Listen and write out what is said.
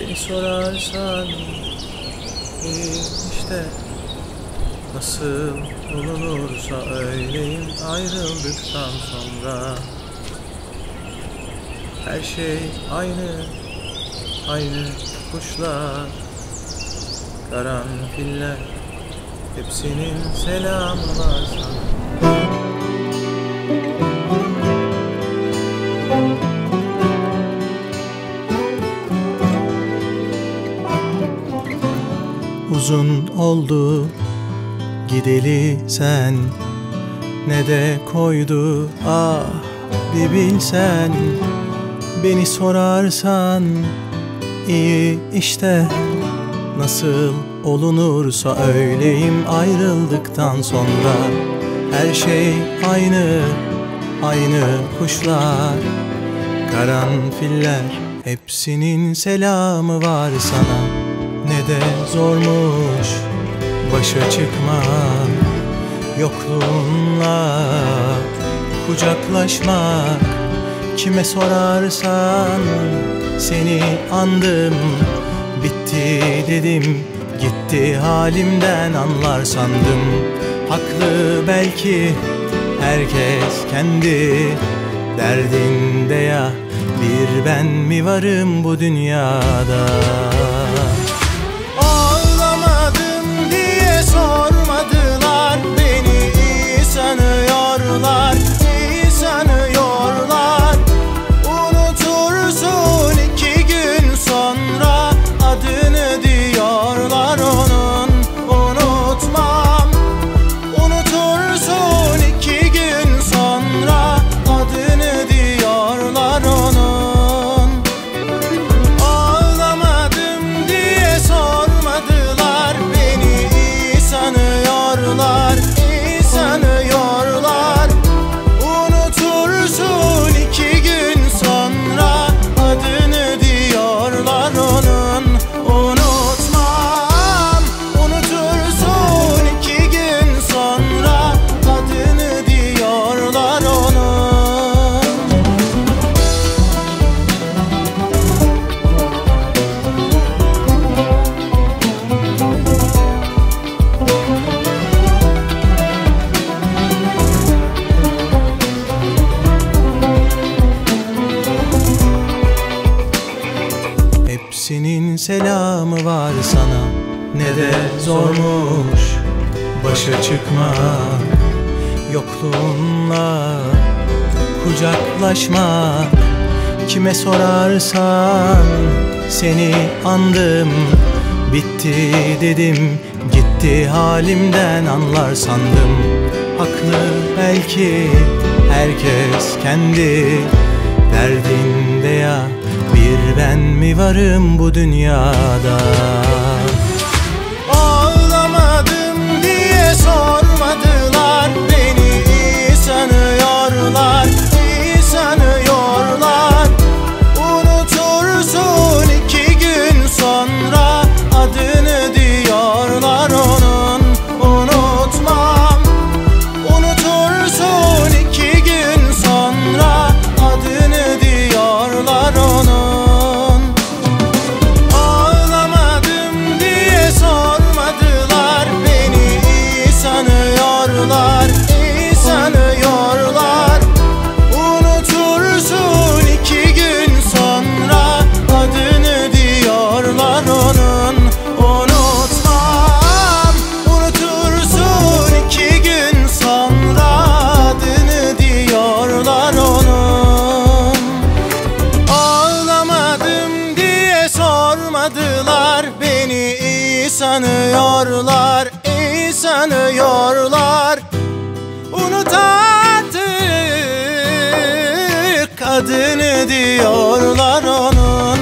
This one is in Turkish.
Beni sorarsan işte Nasıl olunursa öyleyim ayrıldıktan sonra Her şey aynı, aynı kuşlar Karanfiller Hepsinin selamı var sana Uzun oldu. Gideli sen Ne de koydu ah bir bilsen. Beni sorarsan iyi işte Nasıl olunursa öyleyim. Ayrıldıktan sonra Her şey aynı, aynı kuşlar Karanfiller. Hepsinin selamı var sana Ne de zormuş başa çıkmak? Yokluğunla kucaklaşmak. Kime sorarsan seni andım. Bitti dedim gitti halimden. Anlar sandım Haklı belki. Herkes kendi derdinde ya. Bir ben mi varım bu dünyada selamı var sana. Ne de zormuş başa çıkmak. Yokluğunla kucaklaşmak. Kime sorarsan seni andım. Bitti dedim gitti halimden anlar sandım. Haklı belki herkes kendi derdinde ya Bir ben mi varım bu dünyada sanıyorlar iyi sanıyorlar. Unut artık adını diyorlar ona